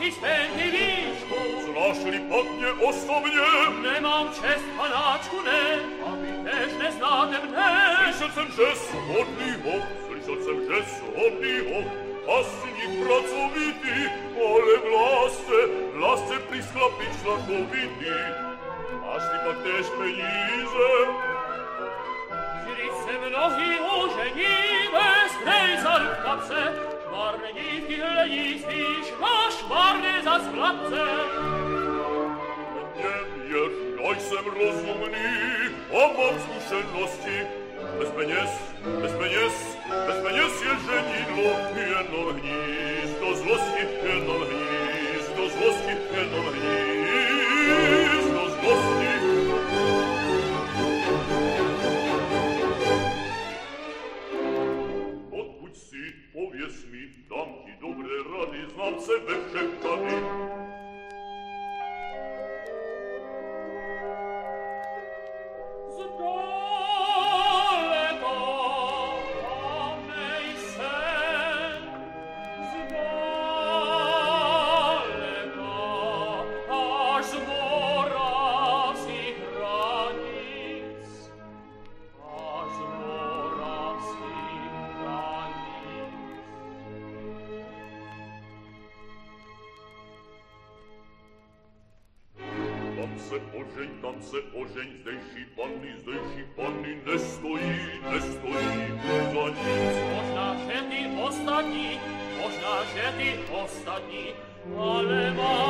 asystentny Wiśku. Znaszli padnie osobnie. Nie mam przez palaczkunę, aby też nie že nie. Słyszalcem, że swodni že słyszalcem, że swodni ho, pasnik pracowity, ale vlaste, lasce, w lasce prisklapić szlakowity. Asli pak też penize. Жрицы многие уже не весны заркаться, Warne gif die Hölle ist ich, rasch warne es als Platze. Niemje ojcem rozumni, obok zmuszenosti, bez pienięz, bez pienięz, bez pienięz je żenidło, jedno gniz zlosti, jedno gniz jedno tam se ožeň, tam se ožeň, zdejší panny, zdejší panny, nestojí, nestojí za nic. Možná, že ty ostatní, možná, že ty ostatní, ale mám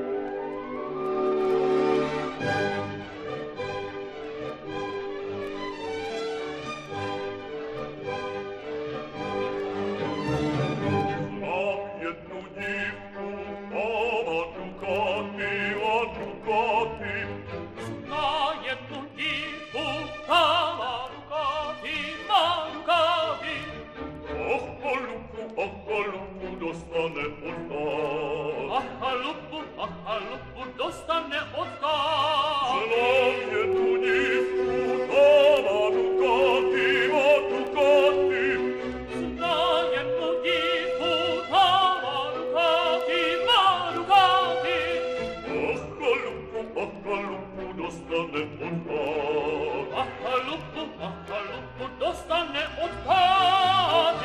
Acca lupu, dostane un pan. Acca lupu, acca lupu, dostane un pan.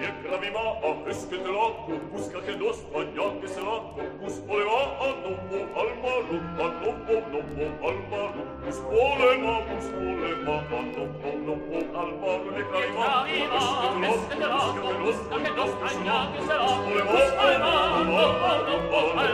Jak kravima, a hysket laku, puska ke dos, panjake se laku, kus poleva, a alma lupa a nubu, alma, almalu, kus polema, kus polema, a nubu, nubu almalu, ne kravima, a hysket laku, puska ke dos, panjake se laku, kus poleva, a nubu, nubu almalu,